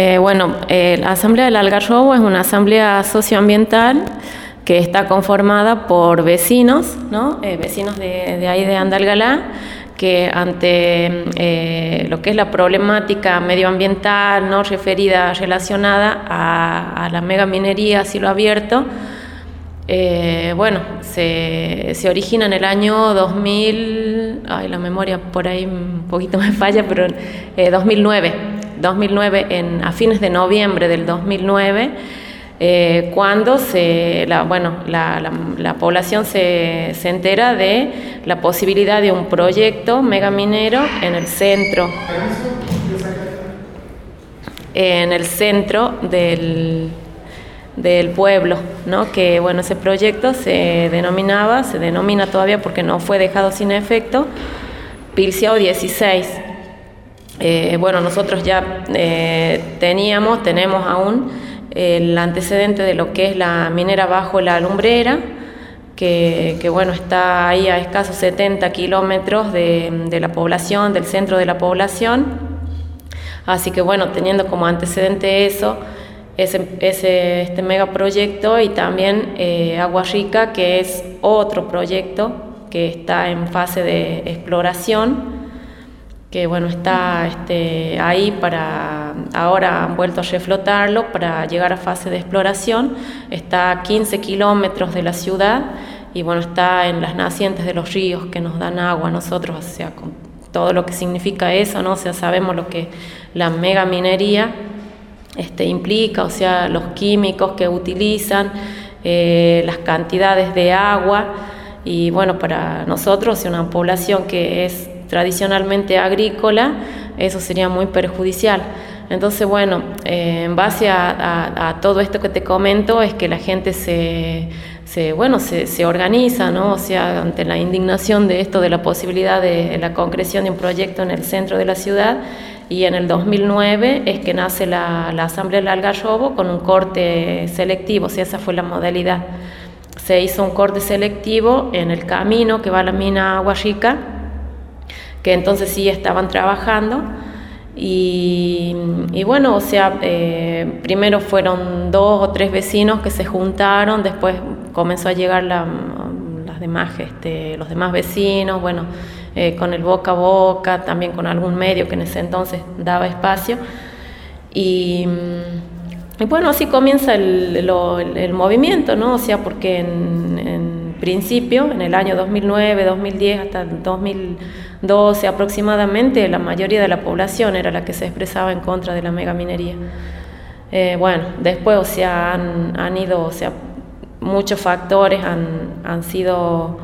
Eh, bueno, la Asamblea del Algarrobo es una asamblea socioambiental que está conformada por vecinos, ¿no? vecinos de, ahí de Andalgalá, que ante eh, lo que es la problemática medioambiental no referida, relacionada a, la megaminería a cielo abierto, eh, bueno, se, origina en el año 2000, ay, la memoria por ahí un poquito me falla, pero 2009, eh, 2009 en, a fines de noviembre del 2009, eh, cuando la, bueno, la, población se, se, entera de la posibilidad de un proyecto megaminero en el centro, en el centro del, del pueblo, ¿no? que bueno, ese proyecto se denominaba, se denomina todavía porque no fue dejado sin efecto, Pilciao 16. Eh, bueno, nosotros ya eh, teníamos, tenemos aún el antecedente de lo que es la minera bajo la lumbrera, que, bueno, está ahí a escasos 70 kilómetros de, la población, del centro de la población. Así que bueno, teniendo como antecedente eso, ese, ese este megaproyecto y también eh, Agua Rica, que es otro proyecto que está en fase de exploración que bueno, está este, ahí para, ahora han vuelto a reflotarlo para llegar a fase de exploración, está a 15 kilómetros de la ciudad y bueno, está en las nacientes de los ríos que nos dan agua a nosotros, o sea, con todo lo que significa eso, ¿no? O sea, sabemos lo que la mega minería este, implica, o sea, los químicos que utilizan, eh, las cantidades de agua y bueno, para nosotros, una población que es tradicionalmente agrícola, eso sería muy perjudicial. Entonces, bueno, eh, en base a, todo esto que te comento, es que la gente se, bueno, se, organiza, ¿no? O sea, ante la indignación de esto, de la posibilidad de la concreción de un proyecto en el centro de la ciudad, y en el 2009 es que nace la, Asamblea del Algarrobo con un corte selectivo, o sea, esa fue la modalidad. Se hizo un corte selectivo en el camino que va a la mina Aguachica, que entonces sí estaban trabajando. Y, bueno, o sea, eh, primero fueron dos o tres vecinos que se juntaron, después comenzó a llegar las demás, este, los demás vecinos, bueno, eh, con el boca a boca, también con algún medio que en ese entonces daba espacio. Y, bueno, así comienza el, movimiento, ¿no? O sea, porque en principio, en el año 2009, 2010 hasta 2012 aproximadamente, la mayoría de la población era la que se expresaba en contra de la megaminería. Eh, bueno, después, o sea, han, ido, o sea, muchos factores han, han sido,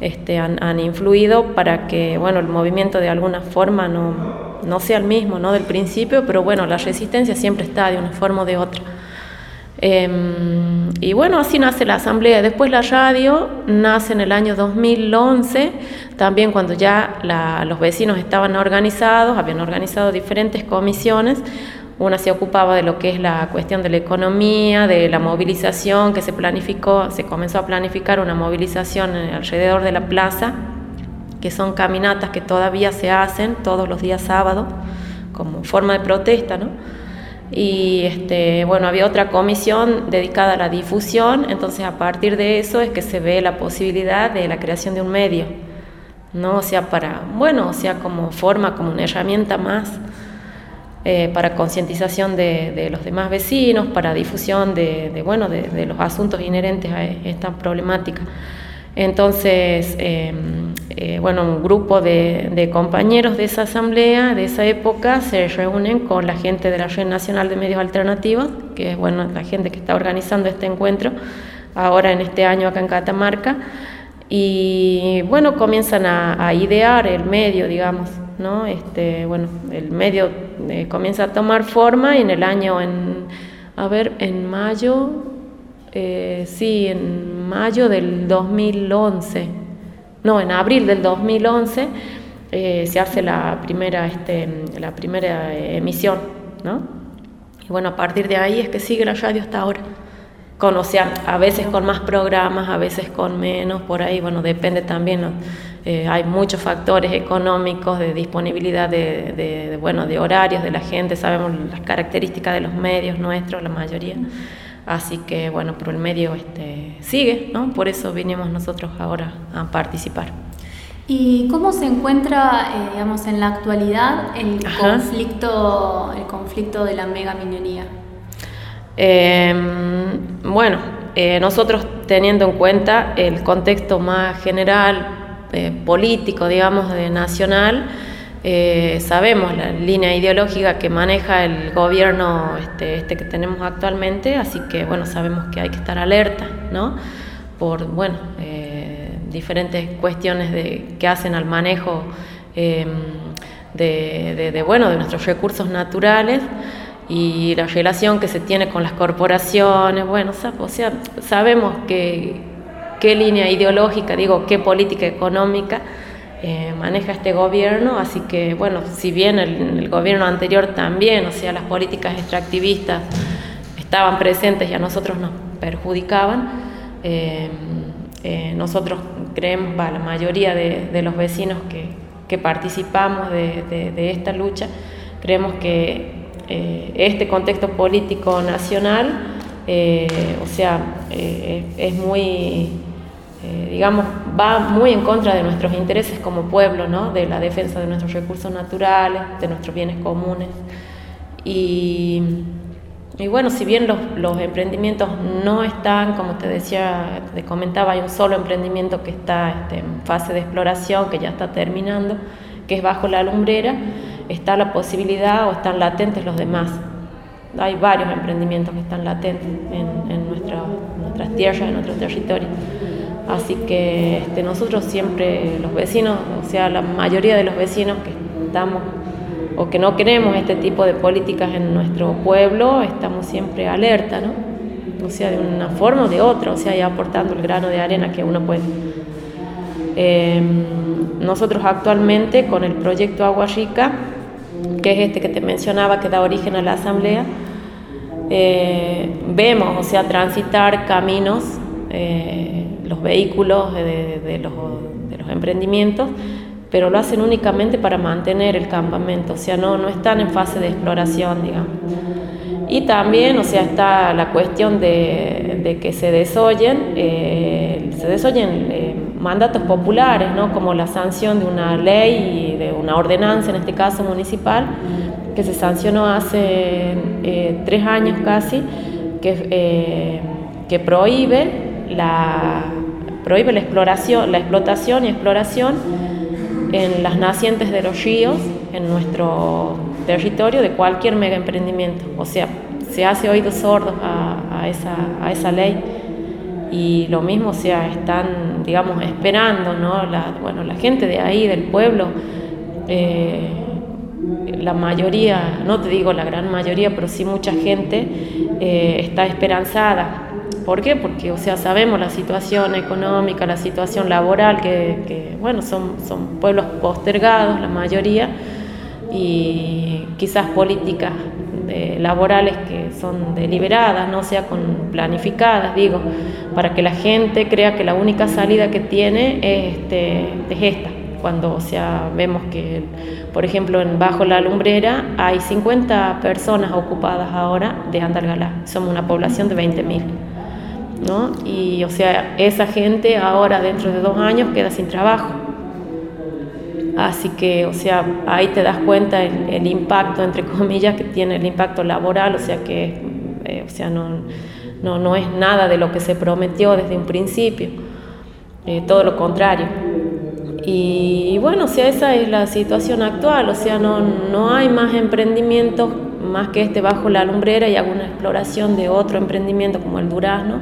este, han, influido para que, bueno, el movimiento de alguna forma no, no sea el mismo, ¿no? Del principio, pero bueno, la resistencia siempre está de una forma o de otra. Em, y bueno, así nace la asamblea. Después la radio nace en el año 2011, también cuando ya los vecinos estaban organizados, habían organizado diferentes comisiones. Una se ocupaba de lo que es la cuestión de la economía, de la movilización, que se planificó, se comenzó a planificar una movilización alrededor de la plaza, que son caminatas que todavía se hacen todos los días sábados, como forma de protesta, ¿no? Y este, bueno, había otra comisión dedicada a la difusión, entonces a partir de eso es que se ve la posibilidad de la creación de un medio, ¿no? O sea, para, bueno, o sea, como forma, como una herramienta más eh, para concientización de, los demás vecinos, para difusión de, bueno, de, los asuntos inherentes a esta problemática. Entonces, em, eh, bueno, un grupo de, compañeros de esa asamblea, de esa época, se reúnen con la gente de la Red Nacional de Medios Alternativos, que es bueno, la gente que está organizando este encuentro ahora en este año acá en Catamarca, y bueno, comienzan a, idear el medio, digamos, ¿no? Este, bueno, el medio eh, comienza a tomar forma y en el año, en, a ver, en mayo, eh, sí, en mayo del 2011 no, en abril del 2011 eh, se hace la primera, este, la primera eh, emisión, ¿no? Y bueno, a partir de ahí es que sigue la radio hasta ahora. Con, o sea, a veces con más programas, a veces con menos, por ahí, bueno, depende también eh, hay muchos factores económicos, de disponibilidad de, bueno, de horarios de la gente, sabemos las características de los medios nuestros, la mayoría. Así que bueno, pero el medio este, sigue, ¿no? Por eso vinimos nosotros ahora a participar. ¿Y cómo se encuentra, eh, digamos, en la actualidad el conflicto, el conflicto de la mega minería? Em, bueno, eh, nosotros teniendo en cuenta el contexto más general, eh, político, digamos, de nacional, eh, sabemos la línea ideológica que maneja el gobierno este, este, que tenemos actualmente, así que bueno, sabemos que hay que estar alerta, ¿no? Por, bueno, diferentes cuestiones de, que hacen al manejo em, de, de, bueno, de nuestros recursos naturales y la relación que se tiene con las corporaciones, bueno, o sea, sabemos que, qué línea ideológica, digo, qué política económica eh, maneja este gobierno, así que, bueno, si bien el, el, gobierno anterior también, o sea, las políticas extractivistas estaban presentes y a nosotros nos perjudicaban, eh, eh, nosotros creemos, va, la mayoría de, los vecinos que, participamos de, esta lucha, creemos que este contexto político nacional, o sea, es muy, digamos, va muy en contra de nuestros intereses como pueblo, ¿no? de la defensa de nuestros recursos naturales, de nuestros bienes comunes. Y, y bueno, si bien los, los, emprendimientos no están, como te decía, te comentaba, hay un solo emprendimiento que está este, en fase de exploración, que ya está terminando, que es bajo la lumbrera, está la posibilidad o están latentes los demás. Hay varios emprendimientos que están latentes en, nuestras tierras, en nuestro territorio. Así que este, nosotros siempre, los vecinos, o sea, la mayoría de los vecinos que estamos o que no queremos este tipo de políticas en nuestro pueblo, estamos siempre alerta, ¿no? O sea, de una forma o de otra, o sea, ya aportando el grano de arena que uno puede. Em, nosotros actualmente con el proyecto Agua Rica que es este que te mencionaba que da origen a la asamblea, eh, vemos, o sea, transitar caminos, eh, los vehículos de, los, emprendimientos, pero lo hacen únicamente para mantener el campamento, o sea, no, no están en fase de exploración, digamos. Y también, o sea, está la cuestión de, que se desoyen, eh, se desoyen mandatos populares, ¿no? como la sanción de una ley y de una ordenanza, en este caso municipal, que se sancionó hace eh, tres años casi, que, eh, que prohíbe, la, prohíbe la, exploración, la explotación y exploración en las nacientes de los ríos, en nuestro territorio, de cualquier mega emprendimiento. O sea, se hace oídos sordos a, esa ley y lo mismo, o sea, están, digamos, esperando, ¿no? La, bueno, la gente de ahí, del pueblo, eh, la mayoría, no te digo la gran mayoría, pero sí mucha gente eh, está esperanzada. ¿Por qué? Porque, o sea, sabemos la situación económica, la situación laboral, que, bueno, son, son pueblos postergados, la mayoría, y quizás políticas laborales que son deliberadas, no sea con planificadas, digo, para que la gente crea que la única salida que tiene es, este, esta. Cuando o sea, vemos que, por ejemplo, en Bajo la Lumbrera hay 50 personas ocupadas ahora de Andalgalá, somos una población de 20.000. ¿no? Y o sea, esa gente ahora dentro de dos años queda sin trabajo. Así que, o sea, ahí te das cuenta el, impacto, entre comillas, que tiene el impacto laboral, o sea, que eh, o sea, no, no, no, es nada de lo que se prometió desde un principio, eh, todo lo contrario. Y, bueno, o sea, esa es la situación actual, o sea, no, no hay más emprendimientos más que este bajo la lumbrera y alguna exploración de otro emprendimiento como el durazno,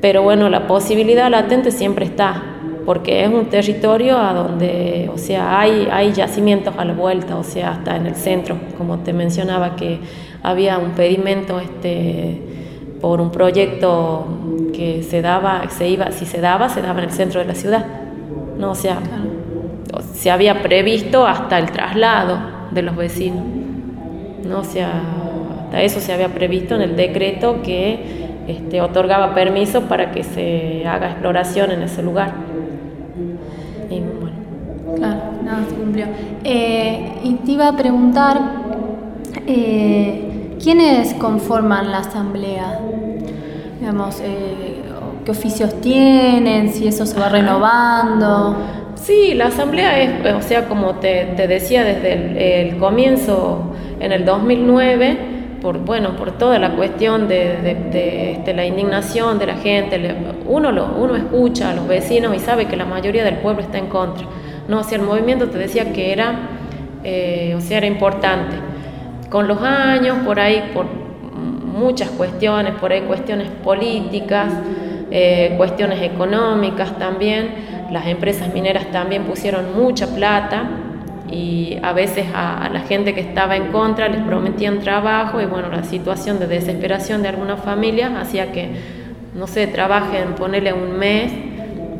pero bueno, la posibilidad latente siempre está porque es un territorio a donde, o sea, hay, hay yacimientos a la vuelta, o sea, hasta en el centro, como te mencionaba, que había un pedimento este, por un proyecto que se daba, se iba, si se daba, se daba en el centro de la ciudad, ¿no? O sea, se había previsto hasta el traslado de los vecinos, ¿no? O sea, hasta eso se había previsto en el decreto que este, otorgaba permiso para que se haga exploración en ese lugar. No, se cumplió. Eh, y te iba a preguntar, eh, ¿quiénes conforman la asamblea? Digamos, eh, ¿qué oficios tienen? Si eso se va renovando. Sí, la asamblea es, o sea, como te, decía desde el, comienzo, en el 2009, por, bueno, por toda la cuestión de, este, la indignación de la gente, uno, lo, uno escucha a los vecinos y sabe que la mayoría del pueblo está en contra. No, o sea, el movimiento te decía que era, eh, o sea, era importante. Con los años, por ahí, por muchas cuestiones, por ahí cuestiones políticas, eh, cuestiones económicas también, las empresas mineras también pusieron mucha plata y a veces a, la gente que estaba en contra les prometían trabajo y bueno, la situación de desesperación de algunas familias hacía que, no sé, trabajen, ponerle un mes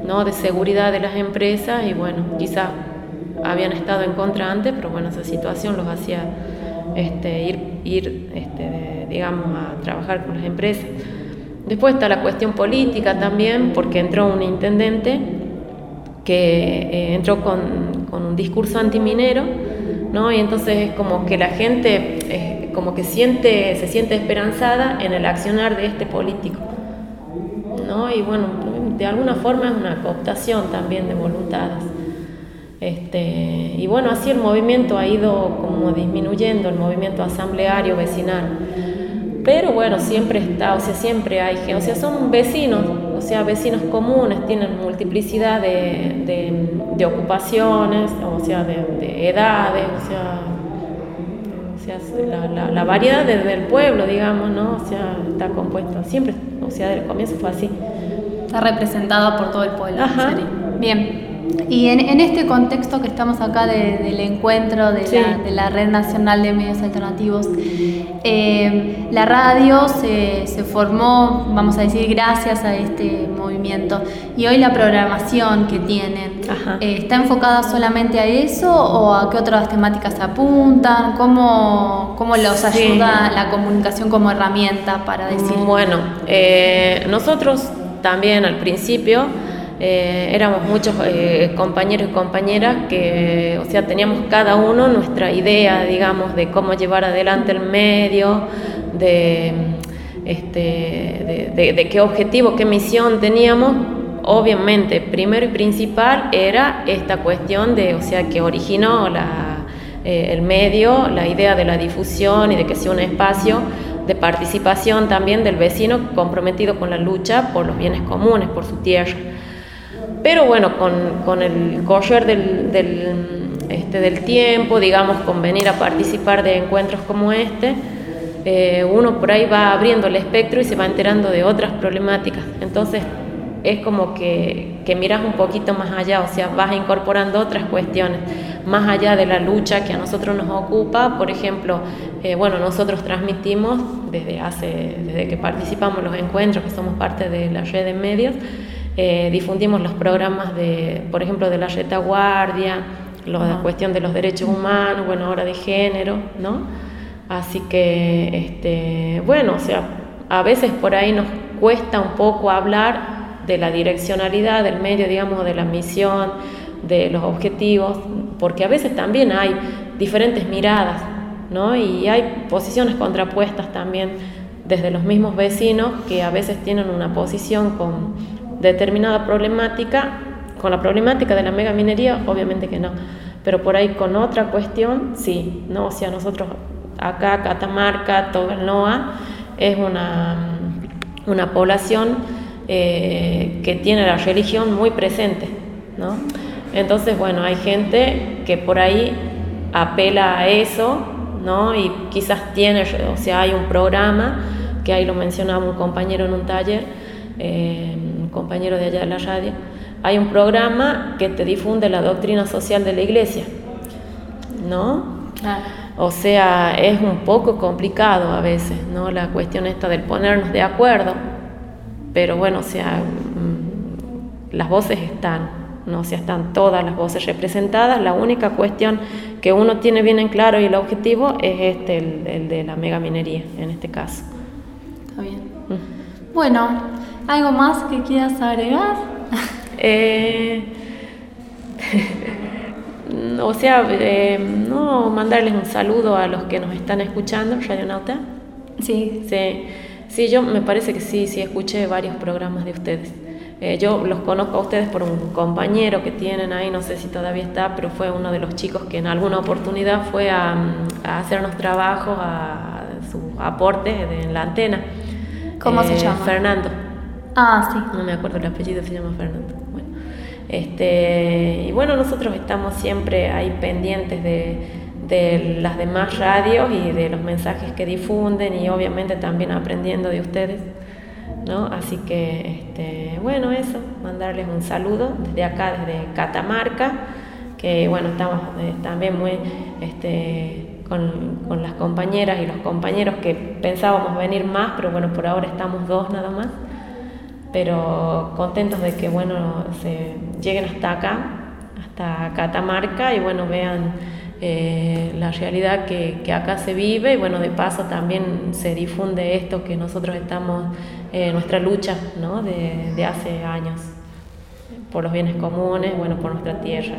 ¿no? de seguridad de las empresas y bueno, quizá habían estado en contra antes, pero bueno, esa situación los hacía este, ir, ir este, digamos, a trabajar con las empresas. Después está la cuestión política también, porque entró un intendente que eh, entró con, un discurso antiminero, ¿no? Y entonces es como que la gente eh, como que siente, se siente esperanzada en el accionar de este político, ¿no? Y bueno, de alguna forma es una cooptación también de voluntades. Este, y bueno, así el movimiento ha ido como disminuyendo, el movimiento asambleario vecinal. Pero bueno, siempre está, o sea, siempre hay gente, o sea, son vecinos, o sea, vecinos comunes, tienen multiplicidad de, de, ocupaciones, o sea, de, edades, o sea, la, la, variedad del pueblo, digamos, ¿no? O sea, está compuesto, siempre, o sea, desde el comienzo fue así. Está representada por todo el pueblo. Ajá. Bien. Y en, este contexto que estamos acá del encuentro de, la, Red Nacional de Medios Alternativos, eh, la radio se, formó, vamos a decir, gracias a este movimiento. Y hoy la programación que tienen, eh, ¿está enfocada solamente a eso o a qué otras temáticas apuntan? ¿Cómo, cómo los ayuda la comunicación como herramienta para decir? Bueno, eh, nosotros también al principio eh, éramos muchos eh, compañeros y compañeras que, o sea, teníamos cada uno nuestra idea, digamos, de cómo llevar adelante el medio, de, este, de, qué objetivo, qué misión teníamos. Obviamente, primero y principal era esta cuestión de, o sea, que originó la, eh, el medio, la idea de la difusión y de que sea un espacio de participación también del vecino comprometido con la lucha por los bienes comunes, por su tierra. Pero bueno, con, el correr del, este, del tiempo, digamos, con venir a participar de encuentros como este, eh, uno por ahí va abriendo el espectro y se va enterando de otras problemáticas. Entonces es como que, que miras un poquito más allá, o sea, vas incorporando otras cuestiones, más allá de la lucha que a nosotros nos ocupa. Por ejemplo, eh, bueno, nosotros transmitimos desde hace, desde que participamos en los encuentros, que somos parte de la red de medios, eh, difundimos los programas de, por ejemplo, de la retaguardia, la cuestión de los derechos humanos, bueno, ahora de género, ¿no? Así que, este, bueno, o sea, a veces por ahí nos cuesta un poco hablar de la direccionalidad del medio, digamos, de la misión, de los objetivos, porque a veces también hay diferentes miradas, ¿no? Y hay posiciones contrapuestas también desde los mismos vecinos que a veces tienen una posición con determinada problemática, con la problemática de la mega minería, obviamente que no, pero por ahí con otra cuestión, sí, ¿no? O sea, nosotros acá, Catamarca, todo el NOA, es una, una población eh, que tiene la religión muy presente, ¿no? Entonces, bueno, hay gente que por ahí apela a eso, ¿no? Y quizás tiene, o sea, hay un programa, que ahí lo mencionaba un compañero en un taller, eh, compañero de allá de la radio, hay un programa que te difunde la doctrina social de la iglesia, ¿no? O sea, es un poco complicado a veces, ¿no? La cuestión esta del ponernos de acuerdo, pero bueno, o sea, mm, las voces están, ¿no? O sea, están todas las voces representadas, la única cuestión que uno tiene bien en claro y el objetivo es este, el, de la megaminería, en este caso. Está bien. Bueno, ¿Algo más que quieras agregar? Eh, o sea, eh, no mandarles un saludo a los que nos están escuchando, Radio Nauta. Sí. Sí, sí, yo me parece que sí, sí escuché varios programas de ustedes. Eh, yo los conozco a ustedes por un compañero que tienen ahí, no sé si todavía está, pero fue uno de los chicos que en alguna oportunidad fue a, a hacernos trabajo, a, su aporte en la antena. ¿Cómo se llama? Fernando. Ah, sí. No me acuerdo el apellido, se llama Fernando. Bueno, este, y bueno, nosotros estamos siempre ahí pendientes de, de las demás radios y de los mensajes que difunden y obviamente también aprendiendo de ustedes. ¿no? Así que, este, bueno, eso, mandarles un saludo desde acá, desde Catamarca, que bueno, estamos eh, también muy este, con, con, las compañeras y los compañeros que pensábamos venir más, pero bueno, por ahora estamos dos nada más pero contentos de que bueno se lleguen hasta acá, hasta Catamarca y bueno vean eh, la realidad que, que, acá se vive y bueno de paso también se difunde esto que nosotros estamos eh, nuestra lucha ¿no? de, de hace años por los bienes comunes, bueno por nuestra tierra.